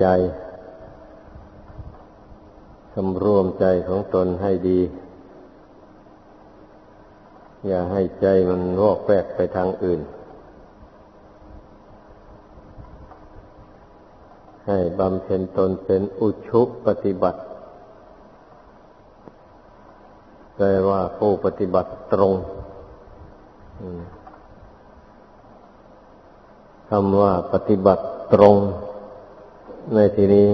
ใจสำรวมใจของตนให้ดี อย่าให้ใจมันวอกแวกไปทางอื่น ให้บำเพ็ญตนเป็นอุชุปฏิบัติแปลว่าผู้ปฏิบัติตรงคำว่าปฏิบัติตรง ในที่นี้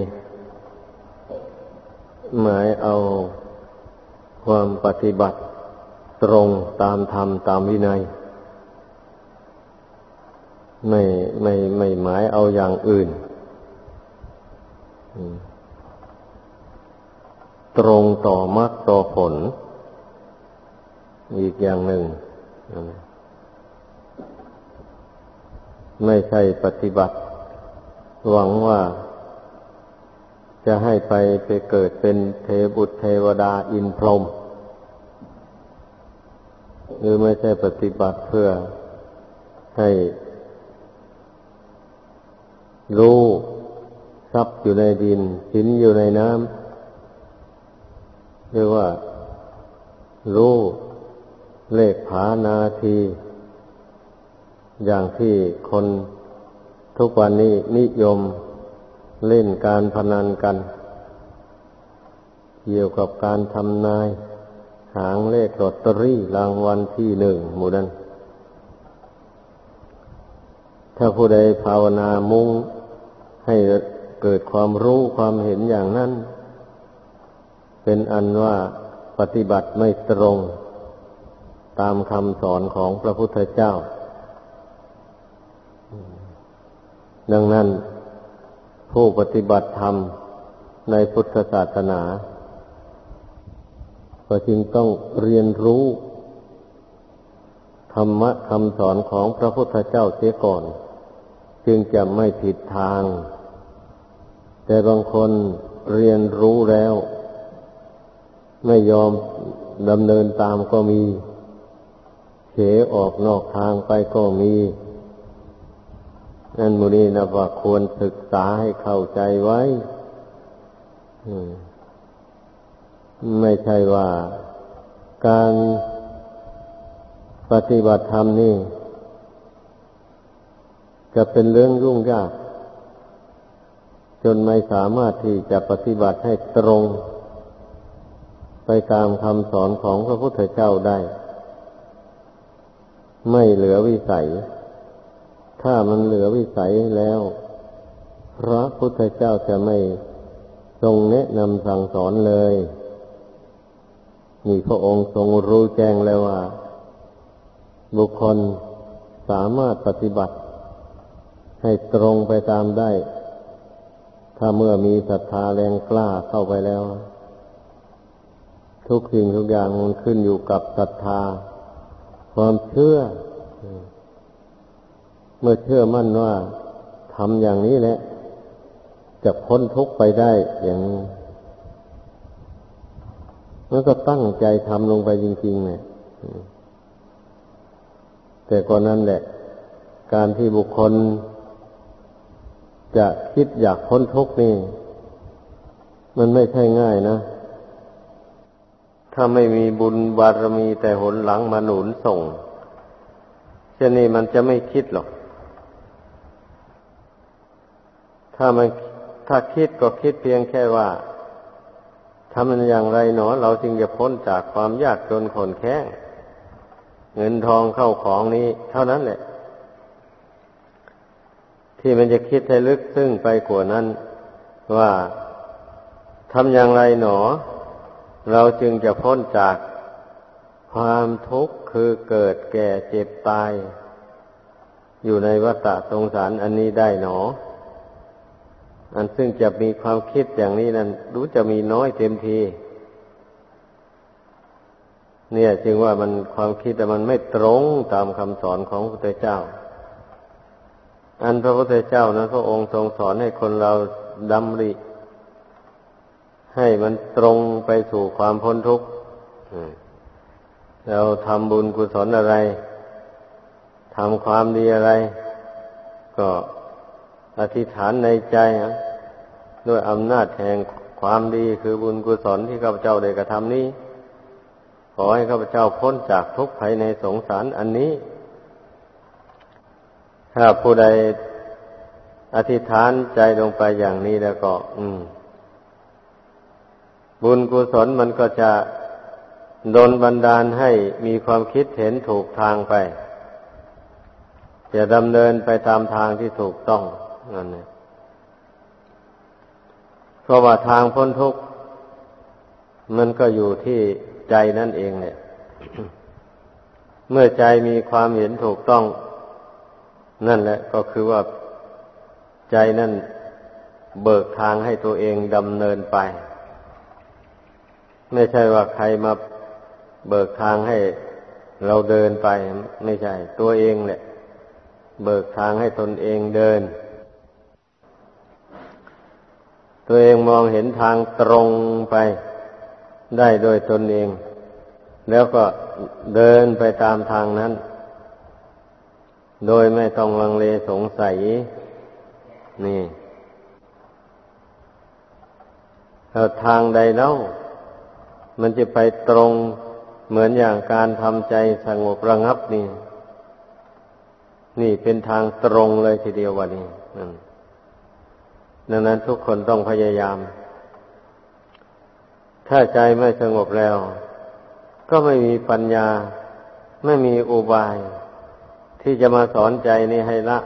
หมายเอาความปฏิบัติตรงตามธรรมตามวินัย ไม่ไม่ไม่หมายเอาอย่างอื่น ตรงต่อมรรคต่อผล อีกอย่างหนึ่ง ไม่ใช่ปฏิบัติ หวังว่า จะให้ไปไปเกิดเป็นเทบุตรเทวดาอินพรหมหรือไม่ใช่ปฏิบัติเพื่อให้รู้ทรัพย์อยู่ในดินหินอยู่ในน้ำเรียกว่า รู้เลขผานาที อย่างที่คนทุกวันนี้นิยม เล่นการพนันกัน เกี่ยวกับการทำนาย หางเลขลอตเตอรี่รางวัลที่หนึ่งหมู่นั้นถ้าผู้ใดภาวนามุ่งให้เกิดความรู้ความเห็นอย่างนั้น เป็นอันว่าปฏิบัติไม่ตรง ตามคำสอนของพระพุทธเจ้า ดังนั้น ผู้ปฏิบัติธรรมในพุทธศาสนา ก็จึงต้องเรียนรู้ธรรมะคำสอนของพระพุทธเจ้าเสียก่อน จึงจะไม่ผิดทาง แต่บางคนเรียนรู้แล้ว ไม่ยอมดำเนินตามก็มีเฉออกนอกทางไปก็มี นั่นมูนี้นะว่าควรศึกษาให้เข้าใจไว้ไม่ใช่ว่าการปฏิบัติธรรมนี่ จะเป็นเรื่องยุ่งยาก จนไม่สามารถที่จะปฏิบัติให้ตรง ไปตามคำสอนของพระพุทธเจ้าได้ ไม่เหลือวิสัย ถ้ามันเหลือวิสัยแล้ว พระพุทธเจ้าจะไม่ทรงแนะนำสั่งสอนเลยนี่พระองค์ทรงรู้แจ้งแล้วว่า บุคคลสามารถปฏิบัติ ให้ตรงไปตามได้ ถ้าเมื่อมีศรัทธาแรงกล้าเข้าไปแล้ว ทุกสิ่งทุกอย่างมันขึ้นอยู่กับศรัทธา ความเชื่อ เมื่อเชื่อมั่นว่าทำอย่างนี้แหละจะพ้นทุกข์ไปได้อย่างแล้วก็ตั้งใจทำลงไปจริงๆเนี่ยแต่ก่อนนั้นแหละ การที่บุคคล จะคิดอยากพ้นทุกข์นี่ มันไม่ใช่ง่ายนะ ถ้าไม่มีบุญบารมีแต่หนหลังมาหนุนส่งเช่นนี้มันจะไม่คิดหรอก ถ้ามันถ้าคิดก็คิดเพียงแค่ว่าทำมันอย่างไรหนอ เราจึงจะพ้นจากความยากจนขนแค้งเงินทองเข้าของนี้ เท่านั้นแหละ ที่มันจะคิดให้ลึกซึ้งไปกว่านั้น ว่าทำอย่างไรหนอ เราจึงจะพ้นจากความทุกข์คือเกิดแก่เจ็บตาย อยู่ในวัฏสงสารอันนี้ได้หนอ อันซึ่งจะมีความคิดอย่างนี้นั้นรู้จะมีน้อยเต็มที เนี่ยจึงว่ามันความคิดแต่มันไม่ตรงตามคำสอนของพระพุทธเจ้า อันพระพุทธเจ้านั้นพระองค์ทรงสอนให้คนเราดำริ ให้มันตรงไปสู่ความพ้นทุกข์เราทำบุญกุศลอะไรทำความดีอะไร ก็ อธิษฐานในใจด้วยอำนาจแห่งความดีคือบุญกุศลที่ข้าพเจ้าได้กระทำนี้ ขอให้ข้าพเจ้าพ้นจากทุกข์ภายในสงสารอันนี้ ถ้าผู้ใดอธิษฐานใจลงไปอย่างนี้แล้วก็ อืม บุญกุศลมันก็จะดนบันดาลให้มีความคิดเห็นถูกทางไป จะดำเนินไปตามทางที่ถูกต้อง นั่นเองเพราะว่าทางพ้นทุกข์มันก็อยู่ที่ใจนั่นเองเนี่ยเมื่อใจมีความเห็นถูกต้อง นั่นแหละ ก็คือว่าใจนั่นเบิกทางให้ตัวเองดำเนินไป ไม่ใช่ว่าใครมาเบิกทางให้เราเดินไป ไม่ใช่ ตัวเองแหละ เบิกทางให้ตนเองเดิน ตัวเองมองเห็นทางตรงไปได้โดยตนเอง แล้วก็เดินไปตามทางนั้น โดยไม่ต้องลังเลสงสัย นี่แล้วทางใดเล่ามันจะไปตรงเหมือนอย่างการทำใจสงบระงับนี่ นี่เป็นทางตรงเลยทีเดียววันนี้นั่น ดังนั้นทุกคนต้องพยายาม ถ้าใจไม่สงบแล้ว ก็ไม่มีปัญญา ไม่มีอุบาย ที่จะมาสอนใจนี้ให้ละ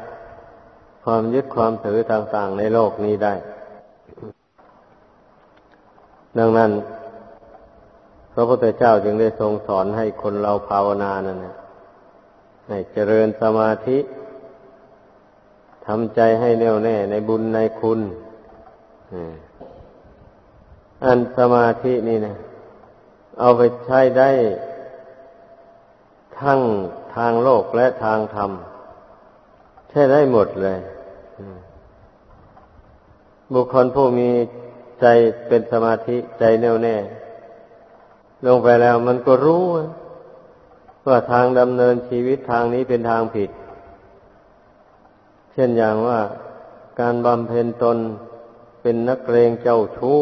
ความยึดความถือต่างๆในโลกนี้ได้ ดังนั้น พระพุทธเจ้าจึงได้ทรงสอนให้คนเราภาวนานั่นนะให้เจริญสมาธิ ทำใจให้แน่วแน่ในบุญในคุณอันสมาธินี่นะเอาไปใช้ได้ ทั้งทางโลกและทางธรรม ใช้ได้หมดเลยบุคคลผู้มีใจเป็นสมาธิใจแน่วแน่ ลงไปแล้วมันก็รู้ว่าทางดำเนินชีวิตทางนี้เป็นทางผิด เช่นอย่างว่าการบำเพ็ญตนเป็นนักเลงเจ้าชู้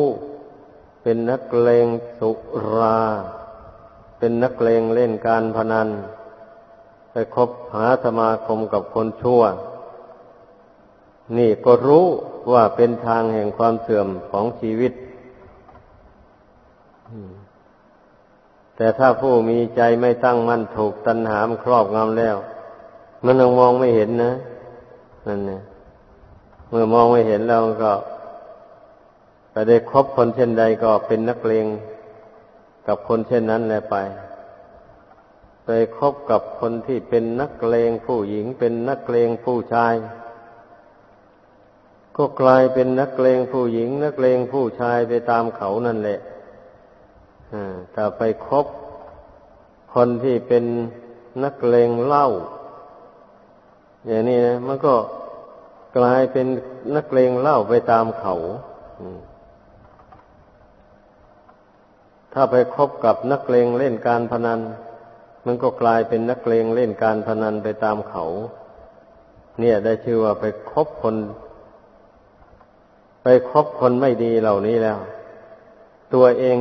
เป็นนักเลงสุรา เป็นนักเลงเล่นการพนัน ไปคบหาสมาคมกับคนชั่ว นี่ก็รู้ว่าเป็นทางแห่งความเสื่อมของชีวิต แต่ถ้าผู้มีใจไม่ตั้งมั่นถูกตัณหามครอบงำแล้ว มันยังมองไม่เห็นนะ นั่นเนี่ยเมื่อมองไม่เห็นแล้วก็ไปได้คบคนเช่นใดก็เป็นนักเลงกับคนเช่นนั้นแหละไป ไปคบกับคนที่เป็นนักเลงผู้หญิงเป็นนักเลงผู้ชาย ก็กลายเป็นนักเลงผู้หญิง นักเลงผู้ชายไปตามเขานั่นแหละถ้าไปคบคนที่เป็นนักเลงเล้า อย่างนี้นะมันก็กลายเป็นนักเลงเล้าไปตามเขาถ้าไปคบกับนักเลงเล่นการพนัน มันก็กลายเป็นนักเลงเล่นการพนันไปตามเขา เนี่ยได้ชื่อว่าไปคบคน ไปคบคนไม่ดีเหล่านี้แล้ว ตัวเอง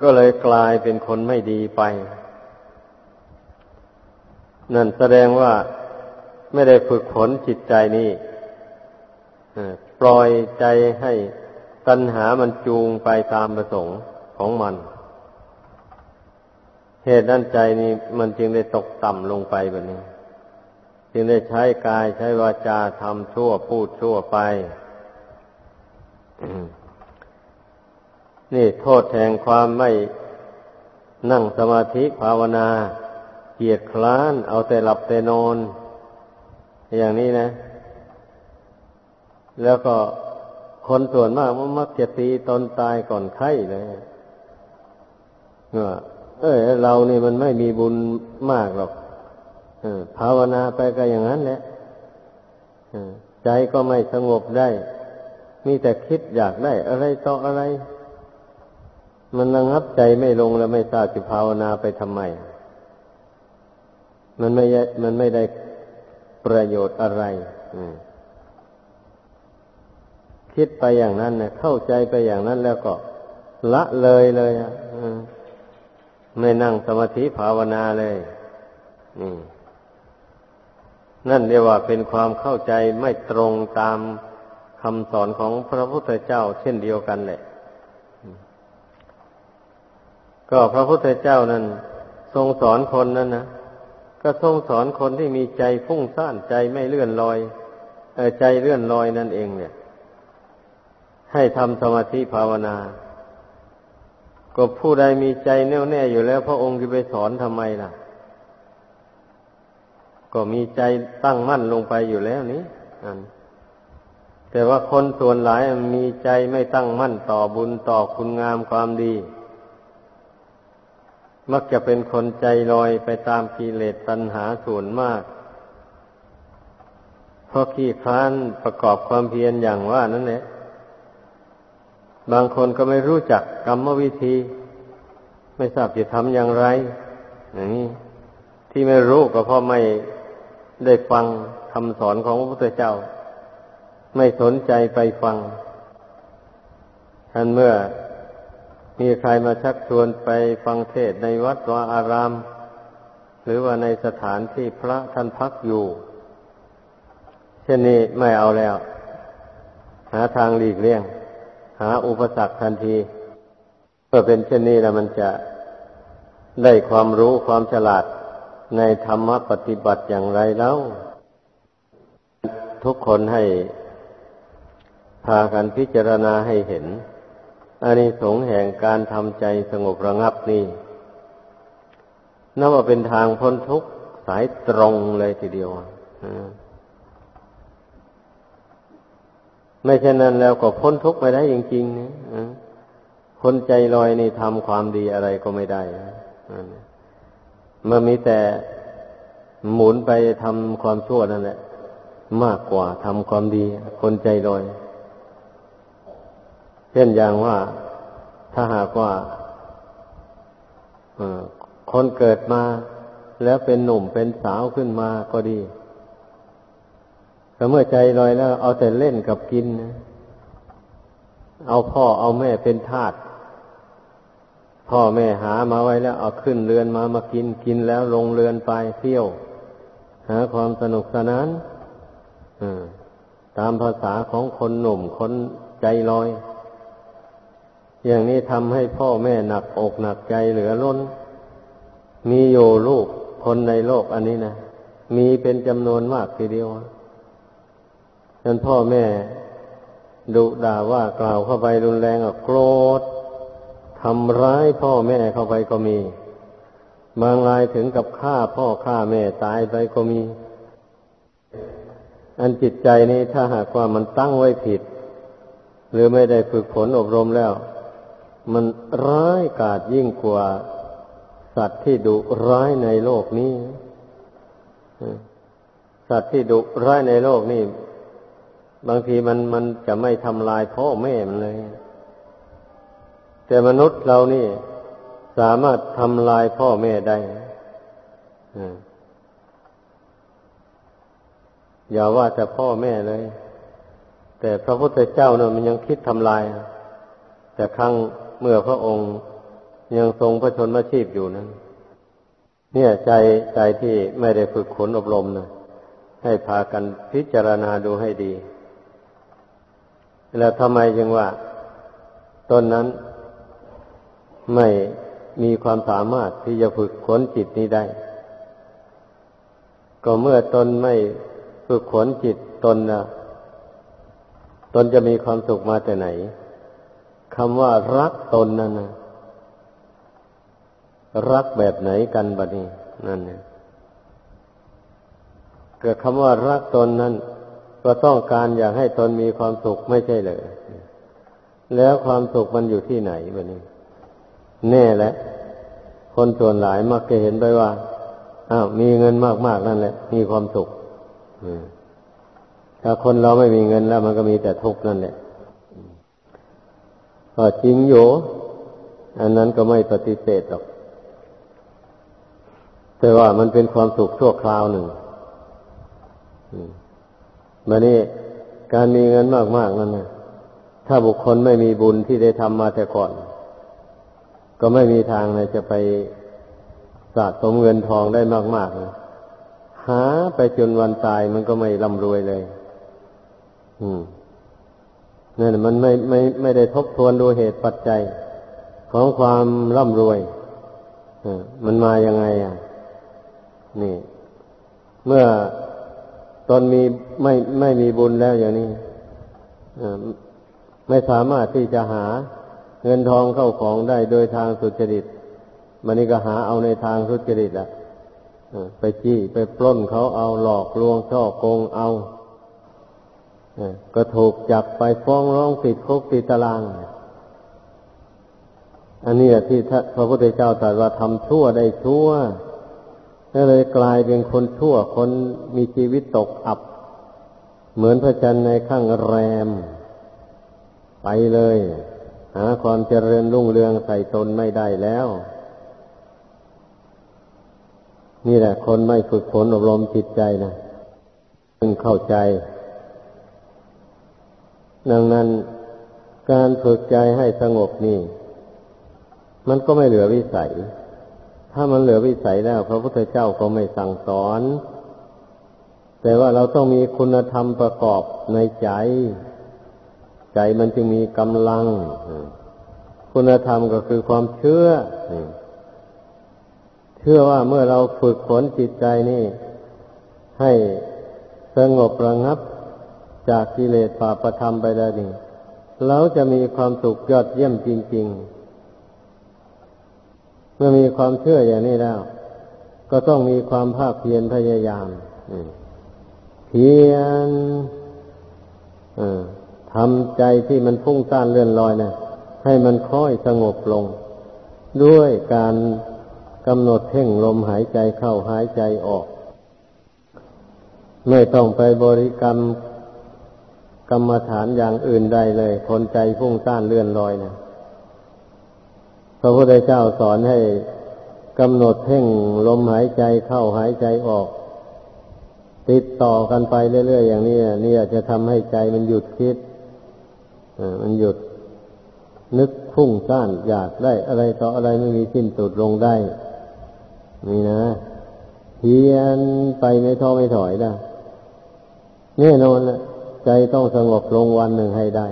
ก็เลยกลายเป็นคนไม่ดีไป นั่นแสดงว่า ไม่ได้ฝึกฝนจิตใจนี้ปล่อยใจให้ตัณหามันจูงไปตามประสงค์ของมัน เหตุนั้นใจนี้มันจึงได้ตกต่ำลงไปแบบนี้ จึงได้ใช้กายใช้วาจาทำชั่วพูดชั่วไป นี่โทษแห่งความไม่นั่งสมาธิภาวนา เกียดคร้านเอาแต่หลับแต่นอน อย่างนี้นะ แล้วก็คนส่วนมากมันมักจะตีตนตายก่อนไข้เลยเออเรานี่มันไม่มีบุญมากหรอกภาวนาไปก็อย่างนั้นแหละใจก็ไม่สงบได้ มีแต่คิดอยากได้ อะไรต่ออะไร มันระงับใจไม่ลงแล้วไม่ทราบจะภาวนาไปทำไม มันไม่มันไม่ได้ ประโยชน์อะไร คิดไปอย่างนั้นเนี่ยเข้าใจไปอย่างนั้นแล้วก็ ละเลยเลยอะไม่นั่งสมาธิภาวนาเลยนี่นั่นเรียกว่าเป็นความเข้าใจไม่ตรงตามคำสอนของพระพุทธเจ้า เช่นเดียวกันแหละ ก็พระพุทธเจ้านั้น ทรงสอนคนนั้นนะ ก็ทรงสอนคนที่มีใจฟุ้งซ่านใจไม่เลื่อนลอยอใจเลื่อนลอยนั่นเอง เนี่ย ให้ทำสมาธิภาวนา ก็ผู้ใดมีใจแน่วแน่อยู่แล้ว พระองค์จะไปสอนทำไมล่ะ ก็มีใจตั้งมั่นลงไปอยู่แล้วนี้แต่ว่าคนส่วนหลายมีใจไม่ตั้งมั่นต่อบุญต่อคุณงามความดี มักจะเป็นคนใจลอยไปตามกิเลสตัณหาส่วนมาก เพราะขี้คร้านประกอบความเพียรอย่างว่านั่นแหละ บางคนก็ไม่รู้จักกรรมวิธี ไม่ทราบจะทำอย่างไรอย่างนี้ที่ไม่รู้ก็เพราะไม่ได้ฟังคำสอนของพระพุทธเจ้า ไม่สนใจไปฟังท่านเมื่อ มีใครมาชักชวนไปฟังเทศในวัดวาอาราม หรือว่าในสถานที่พระท่านพักอยู่ เช่นนี้ไม่เอาแล้ว หาทางหลีกเลี่ยง หาอุปสรรคทันทีเมื่อเป็นเช่นนี้แล้วมันจะได้ความรู้ความฉลาดในธรรมปฏิบัติอย่างไรแล้ว ทุกคนให้พากันพิจารณาให้เห็น อานิสงส์แห่งการทำใจสงบระงับนี่นับว่าเป็นทางพ้นทุกข์สายตรงเลยทีเดียวไม่เช่นนั้นแล้วก็พ้นทุกข์ไม่ได้จริงๆนะคนใจลอยนี่ทำความดีอะไรก็ไม่ได้เมื่อมีแต่หมุนไปทำความชั่วนั่นแหละ มากกว่าทำความดี คนใจลอย เช่นอย่างว่าถ้าหากว่าคนเกิดมาแล้วเป็นหนุ่มเป็นสาวขึ้นมาก็ดีแต่เมื่อใจลอยแล้ว เอาแต่เล่นกับกินนะเอาพ่อเอาแม่เป็นทาสพ่อแม่หามาไว้แล้ว เอาขึ้นเรือนมามากินกินแล้วลงเรือนไปเที่ยว หาความสนุกสนานตามภาษาของคนหนุ่มคนใจลอย อย่างนี้ทำให้พ่อแม่หนักอกหนักใจเหลือล้น มีโยลูกคนในโลกอันนี้นะ มีเป็นจำนวนมากทีเดียวฉะนั้นพ่อแม่ดุด่าว่ากล่าวเข้าไปรุนแรงโกรธทำร้ายพ่อแม่เข้าไปก็มี บางรายถึงกับฆ่าพ่อฆ่าแม่ตายไปก็มี อันจิตใจนี้ถ้าหากว่ามันตั้งไว้ผิด หรือไม่ได้ฝึกฝนอบรมแล้ว มันร้ายกาจยิ่งกว่า สัตว์ที่ดุร้ายในโลกนี้ สัตว์ที่ดุร้ายในโลกนี้ บางทีมันมันจะไม่ทำลายพ่อแม่มันเลย แต่มนุษย์เรานี่สามารถทำลายพ่อแม่ได้อย่าว่าแต่พ่อแม่เลย แต่พระพุทธเจ้าเนี่ยมันยังคิดทำลาย แต่ครั้ง เมื่อพระองค์ยังทรงพระชนมาชีพอยู่นั้น เนี่ยใจใจที่ไม่ได้ฝึกขนอบรมนะให้พากันพิจารณาดูให้ดี แล้วทำไมจึงว่าตนนั้นไม่มีความสามารถที่จะฝึกขนจิตนี้ได้ ก็เมื่อตนไม่ฝึกขนจิตตนนะตนจะมีความสุขมาแต่ไหน คำว่ารักตนนั่นนะรักแบบไหนกันบัดนี้นั่นเนี่ยเกิดคำว่ารักตนนั้น ก็ต้องการอยากให้ตนมีความสุขไม่ใช่เลยแล้วความสุขมันอยู่ที่ไหนบัดนี้ แน่แหละ คนส่วนหลายมักจะเห็นไปว่าอ้าวมีเงินมากๆนั่นแหละ มีความสุขถ้าคนเราไม่มีเงินแล้ว มันก็มีแต่ทุกข์นั่นแหละ ก็จริงอยู่ อันนั้นก็ไม่ปฏิเสธหรอก แต่ว่ามันเป็นความสุขชั่วคราวหนึ่งมานี่การมีเงินมากๆนั่นนะถ้าบุคคลไม่มีบุญที่ได้ทำมาแต่ก่อน ก็ไม่มีทางเลยจะไปสะสมเงินทองได้มากๆหาไปจนวันตายมันก็ไม่ร่ำรวยเลย อืม นั่นมันไม่ไม่ไม่ได้ทบทวนดูเหตุปัจจัย ของความร่ำรวยมันมายังไงอะ นี่ เมื่อตอนมีไม่ไม่มีบุญแล้วอย่างนี้ไม่สามารถที่จะหาเงินทองเข้าของได้โดยทางสุจริตมันนี่ก็หาเอาในทางสุจริตละไปจี้ไปปล้นเขาเอาหลอกลวงช่อโกงเอา ก็ถูกจับไปฟ้องร้องติดคุกติดตาราง อันนี้ที่พระพุทธเจ้าตรัสว่าทำชั่วได้ชั่วก็เลยกลายเป็นคนชั่วคนมีชีวิตตกอับ เหมือนพระจันทร์ในข้างแรม ไปเลย หาความเจริญรุ่งเรืองใส่ตนไม่ได้แล้ว นี่แหละ คนไม่ฝึกฝนอบรมจิตใจนะจึงเข้าใจ ดังนั้นการฝึกใจให้สงบนี่ มันก็ไม่เหลือวิสัย ถ้ามันเหลือวิสัยแล้ว พระพุทธเจ้าก็ไม่สั่งสอน แต่ว่าเราต้องมีคุณธรรมประกอบในใจ ใจมันจึงมีกำลัง คุณธรรมก็คือความเชื่อ เชื่อว่าเมื่อเราฝึกฝนจิตใจนี่ ให้สงบระงับ จากกิเลสป่าประธรรมไปแล้วนี่เราจะมีความสุขยอดเยี่ยมจริง ๆ เมื่อมีความเชื่ออย่างนี้แล้ว ก็ต้องมีความภาคเพียรพยายามเพียรทำใจที่มันพุ่งต้านเลื่อนลอยนะให้มันค่อยสงบลง ด้วยการกำหนดเพ่งลมหายใจเข้าหายใจออก ไม่ต้องไปบริกรรม กรรมฐานอย่างอื่นใดเลยคนใจพุ่งต้านเลื่อนลอยนะพระพุทธเจ้าสอนให้กำหนดเพ่งลมหายใจเข้าหายใจออก ติดต่อกันไปเรื่อยๆอย่างนี้นี่จะทำให้ใจมันหยุดคิดมันหยุดนึกพุ่งซ่านอยากได้อะไรต่ออะไรไม่มีสิ้นสุดลงได้ นี่นะเพียนไปไม่ท้อไม่ถอยนะแน่นอนแหละ ใจต้องสงบลงวันหนึ่งให้ได้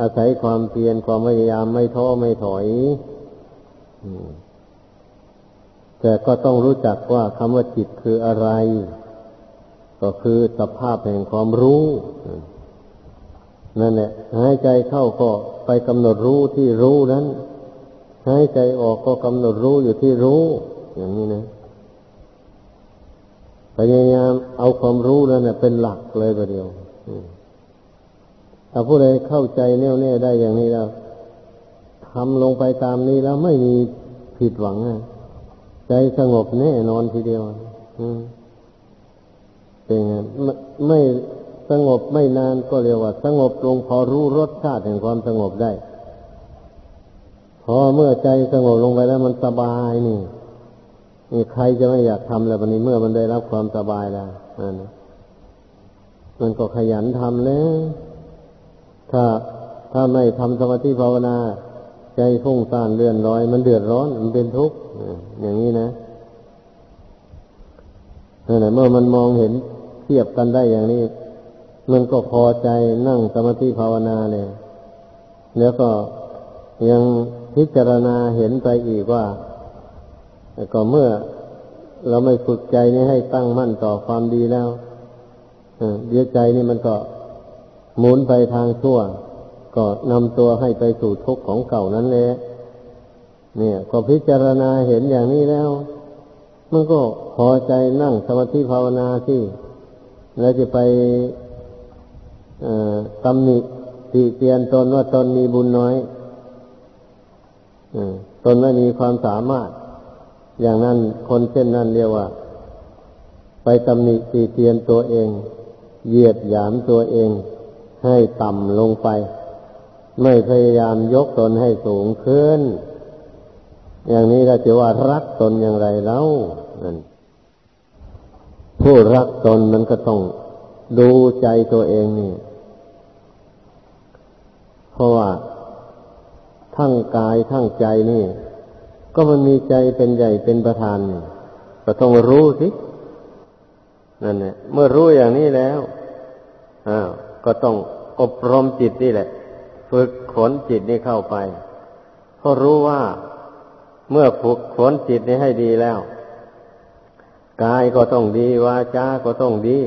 อาศัยความเพียรความพยายามไม่ท้อไม่ถอยแต่ก็ต้องรู้จักว่าคำว่าจิตคืออะไร ก็คือสภาพแห่งความรู้ นั่นแหละหายใจเข้าก็ไปกำหนดรู้ที่รู้นั้นหายใจออกก็กำหนดรู้อยู่ที่รู้ อย่างนี้นะ พยายามเอาความรู้นั่นเป็นหลักเลยประเดียวถ้าผู้ใดเข้าใจแน่วแน่ได้อย่างนี้แล้วทำลงไปตามนี้แล้วไม่มีผิดหวังใจสงบแน่นอนทีเดียวเป็นไงไม่สงบไม่นานก็เรียกว่า สงบลงพอรู้รสชาติแห่งความสงบได้ พอเมื่อใจสงบลงไปแล้วมันสบายนี่ ใครจะไม่อยากทำแล้ววันนี้เมื่อมันได้รับความสบายแล้วนั่นมันก็ขยันทำแล้ว ถ้าถ้าไม่ทำสมาธิภาวนา ใจฟุ้งซ่านเลื่อนลอย มันเดือดร้อน มันเป็นทุกข์อย่างนี้นะนั่นแหละเมื่อมันมองเห็นเทียบกันได้อย่างนี้ มันก็พอใจนั่งสมาธิภาวนาเลยแล้วก็ยังพิจารณาเห็นไปอีกว่า แต่ก็เมื่อเราไม่ฝึกใจนี้ให้ตั้งมั่นต่อความดีแล้วเดียวใจนี่มันก็หมุนไปทางชั่ว ก็นำตัวให้ไปสู่ทุกข์ของเก่านั้นเลยเนี่ย ก็พิจารณาเห็นอย่างนี้แล้ว มันก็พอใจนั่งสมาธิภาวนาที่ แล้วจะไปตำหนิติเตียนตนว่าตนมีบุญน้อยตนไม่มีความสามารถ อย่างนั้นคนเช่นนั้นเรียกว่า ไปตำหนิตีเตียนตัวเอง เหยียดหยามตัวเอง ให้ต่ำลงไป ไม่พยายามยกตนให้สูงขึ้น อย่างนี้เราจะว่ารักตนอย่างไรแล้วนั่นผู้รักตนมันก็ต้องดูใจตัวเองนี่ เพราะว่าทั้งกายทั้งใจนี่ ก็มันมีใจเป็นใหญ่เป็นประธานก็ต้องรู้สินั่นแหละเมื่อรู้อย่างนี้แล้วอ้าวก็ต้องอบรมจิตนี่แหละ ฝึกขนจิตนี่เข้าไปเพราะรู้ว่าเมื่อฝึกขนจิตนี้ให้ดีแล้วกายก็ต้องดีวาจาก็ต้องดี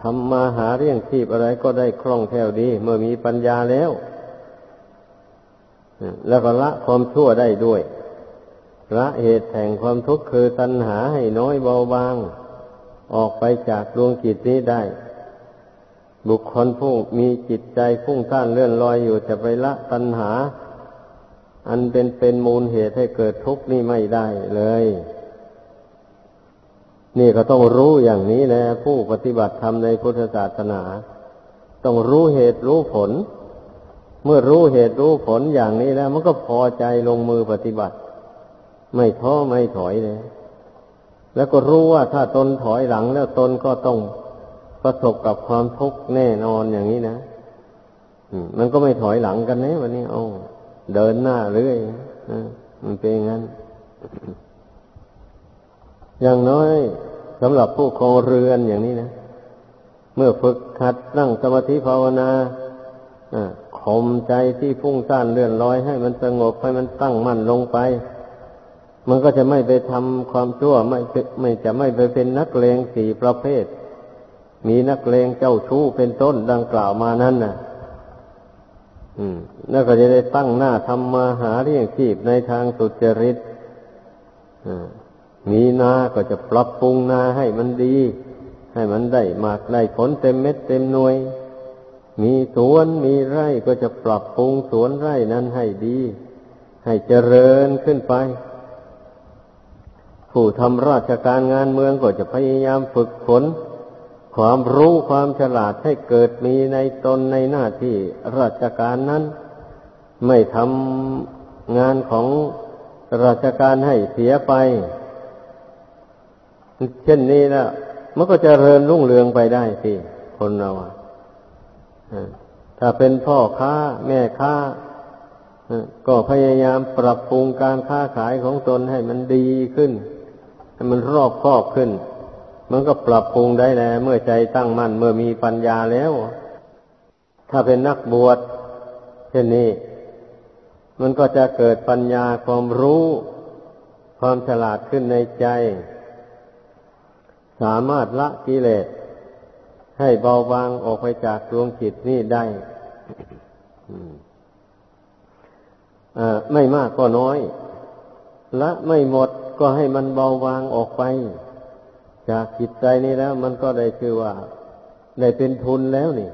ทำมาหาเรื่องชีพอะไรก็ได้คล่องแคล่วดี เมื่อมีปัญญาแล้ว แล้วก็ละความชั่วได้ด้วย ละเหตุแห่งความทุกข์คือตัณหาให้น้อยเบาบาง ออกไปจากดวงจิตนี้ได้ บุคคลผู้มีจิตใจพุ่งท่านเลื่อนลอยอยู่จะไปละตัณหา อันเป็นเป็นมูลเหตุให้เกิดทุกข์นี่ไม่ได้เลย นี่ก็ต้องรู้อย่างนี้แหละผู้ปฏิบัติธรรมในพุทธศาสนา ต้องรู้เหตุรู้ผล เมื่อรู้เหตุรู้ผลอย่างนี้แล้ว มันก็พอใจลงมือปฏิบัติ ไม่ท้อไม่ถอยเลย แล้วก็รู้ว่าถ้าตนถอยหลังแล้วตนก็ต้องประสบกับความทุกข์แน่นอนอย่างนี้นะมันก็ไม่ถอยหลังกันนะวันนี้เอาเดินหน้าเรื่อยมันเป็นอย่างนั้น อย่างน้อยสำหรับผู้ครองเรือนอย่างนี้นะ เมื่อฝึกหัดนั่งสมาธิภาวนาข่มใจที่พุ่งซ่านเลื่อนลอยให้มันสงบให้มันตั้งมั่นลงไป มันก็จะไม่ไปทำความชั่วไม่ไม่จะไม่ไปเป็นนักเลงสี่ประเภท มีนักเลงเจ้าชู้เป็นต้นดังกล่าวมานั้นนะ่ะ อืม แล้วก็จะได้ตั้งหน้าทำมาหาเรื่องชีพในทางสุจริตอ่ามีนาก็จะปรับปรุงนาให้มันดี ให้มันได้มากได้ผลเต็มเม็ดเต็มหน่วย มีสวนมีไร่ก็จะปรับปรุงสวนไร่นั้นให้ดี ให้เจริญขึ้นไป ผู้ทำราชการงานเมืองก็จะพยายามฝึกฝน ความรู้ความฉลาดให้เกิดมีในตนในหน้าที่ราชการนั้น ไม่ทำงานของราชการให้เสียไป เช่นนี้แล้วมันก็จะเริญรุ่งเรืองไปได้สิคนเราถ้าเป็นพ่อค้า แม่ค้าก็พยายามปรับปรุงการค้าขายของตนให้มันดีขึ้น ให้มันรอบครอบขึ้น มันก็ปรับปรุงได้แล้ว เมื่อใจตั้งมั่นเมื่อมีปัญญาแล้ว ถ้าเป็นนักบวชเช่นนี้ มันก็จะเกิดปัญญาความรู้ ความฉลาดขึ้นในใจ สามารถละกิเลสให้เบาบางออกไปจากดวงจิตนี่ได้ไม่มากก็น้อย ละไม่หมด ก็ให้มันเบาบางออกไป จากจิตใจนี้แล้ว มันก็ได้คือว่าได้เป็นทุนแล้วนี่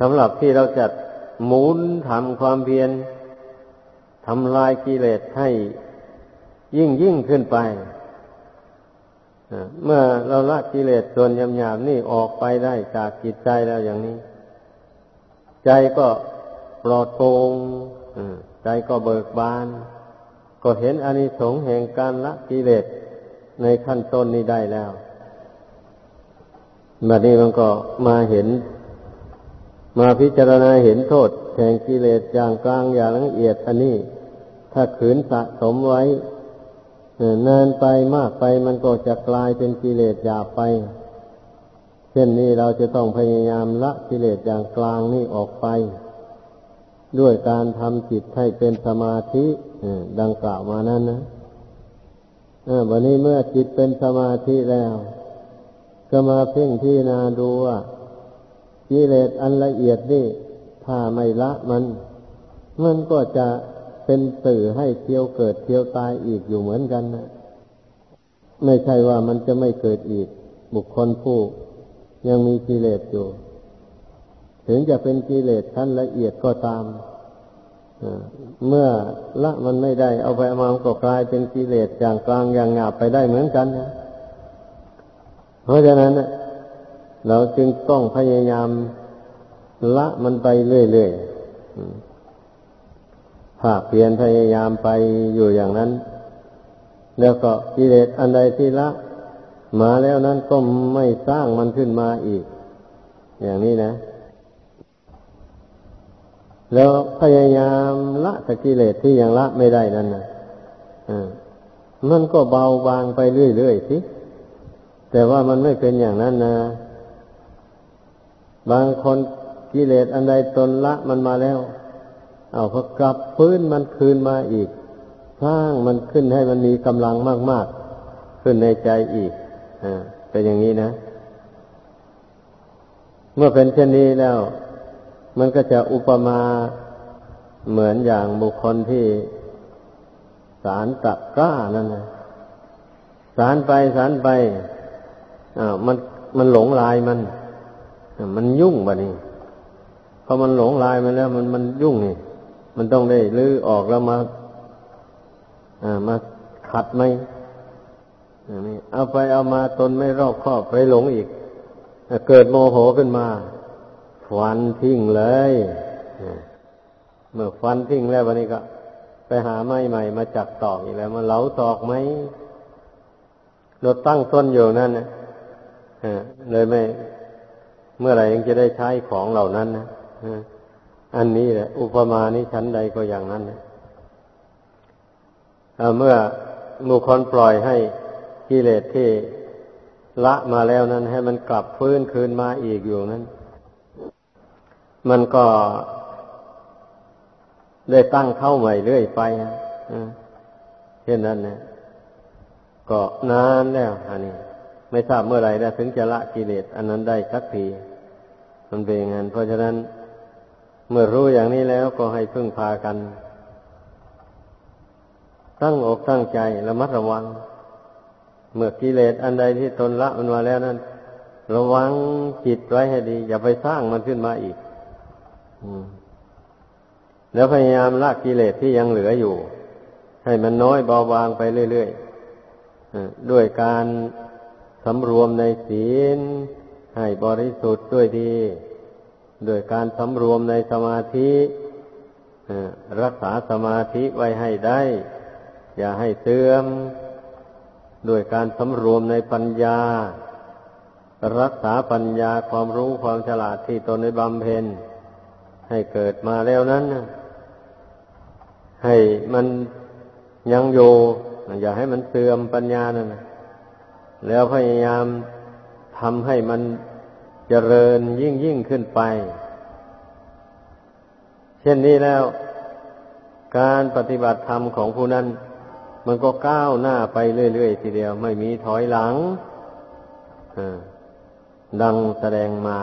สำหรับที่เราจะหมุนทำความเพียรทำลายกิเลสให้ยิ่งยิ่งขึ้นไป เมื่อเราละกิเลสส่วนยำหยาบนี่ออกไปได้จากจิตใจแล้วอย่างนี้ ใจก็ปลอดโปร่งใจก็เบิกบาน ก็เห็นอานิสงส์แห่งการละกิเลสในขั้นต้นนี้ได้แล้วแบบนี้มันก็มาเห็น มาพิจารณาเห็นโทษแห่งกิเลสอย่างกลางอย่างละเอียดอันนี้ ถ้าขืนสะสมไว้นานไปมากไปมันก็จะกลายเป็นกิเลสหยาบไป เช่นนี้เราจะต้องพยายามละกิเลสอย่างกลางนี่ออกไป ด้วยการทำจิตให้เป็นสมาธิ ดังกล่าวมานั้นนะวันนี้เมื่อจิตเป็นสมาธิแล้ว ก็มาเพ่งที่นาดูว่ากิเลสอันละเอียดนี่ถ้าไม่ละมัน มันก็จะเป็นสื่อให้เที่ยวเกิดเที่ยวตายอีกอยู่เหมือนกันนะไม่ใช่ว่ามันจะไม่เกิดอีก บุคคลผู้ยังมีกิเลสอยู่ ถึงจะเป็นกิเลสชั้นละเอียดก็ตาม เมื่อละมันไม่ได้ เอาไปมาก็กลายเป็นกิเลสอย่างกลางอย่างหยาบไปได้เหมือนกันนะเพราะฉะนั้นเราจึงต้องพยายามละมันไปเรื่อยๆภาคเพียรพยายามไปอยู่อย่างนั้น แล้วก็กิเลสอันใดที่ละ มาแล้วนั้นก็ไม่สร้างมันขึ้นมาอีก อย่างนี้นะ แล้วพยายามละสกิเลสที่ยังละไม่ได้นั่นนะอ่ามันก็เบาบางไปเรื่อยๆสิ แต่ว่ามันไม่เป็นอย่างนั้นนะ บางคนกิเลสอันใดตนละมันมาแล้ว เอาพอกลับฟื้นมันคืนมาอีก สร้างมันขึ้นให้มันมีกำลังมากๆ ขึ้นในใจอีก อ่า เป็นอย่างนี้นะ เมื่อเป็นเช่นนี้แล้ว มันก็จะอุปมาเหมือนอย่างบุคคลที่สารตะกร้านั่นนะสารไปสารไปอ่ามันมันหลงลายมัน มันยุ่งบะนี่พอมันหลงลายมันแล้ว มันมันยุ่งนี่ มันต้องได้ลื้อออกแล้วมา อ่า มาขัดไหมเอาไปเอามาตนไม่รอบคอบไปหลงอีก เกิดโมโหขึ้นมา ฟันทิ้งเลยเมื่อฟันทิ้งแล้ววันนี้ก็ ไปหาไม้ใหม่มาจับตอกอีกแล้วมาเหลาตอกไหมรถตั้งต้นอยู่นั่นนะเลยไม่ เมื่อไหร่ยังจะได้ใช้ของเหล่านั้นนะอันนี้แหละ อุปมานี้ชั้นใดก็อย่างนั้นนะเมื่อมุคคลปล่อยให้กิเลสที่ละมาแล้วนั้น ให้มันกลับฟื้นคืนมาอีกอยู่นั้น มันก็ได้ตั้งเข้าใหม่เรื่อยไปเช่นนั้นนะก็นานแล้วอันนี้ ไม่ทราบเมื่อไหร่แล้ถึงจะละกิเลสอันนั้นได้สักทีมันเป็นอย่างนั้นเพราะฉะนั้น เมื่อรู้อย่างนี้แล้วก็ให้พึ่งพากัน ตั้งอกตั้งใจระมัดระวัง เมื่อกิเลสอันใดที่ตนละมันมาแล้วนั้น ระวังจิตไว้ให้ดี อย่าไปสร้างมันขึ้นมาอีก แล้วพยายามละกิเลสที่ยังเหลืออยู่ ให้มันน้อยเบาบางไปเรื่อยๆด้วยการสำรวมในศีล ให้บริสุทธิ์ด้วยดีด้วยการสำรวมในสมาธิรักษาสมาธิไว้ให้ได้ อย่าให้เสื่อมด้วยการสำรวมในปัญญา รักษาปัญญาความรู้ความฉลาดที่ตนในบำเพ็ญ ให้เกิดมาแล้วนั้นให้มันยังอยู่อย่าให้มันเสื่อมปัญญานั่นแล้วพยายามทำให้มันเจริญยิ่งยิ่งขึ้นไป เช่นนี้แล้ว การปฏิบัติธรรมของผู้นั้น มันก็ก้าวหน้าไปเรื่อยๆทีเดียว ไม่มีถอยหลังดังแสดงมา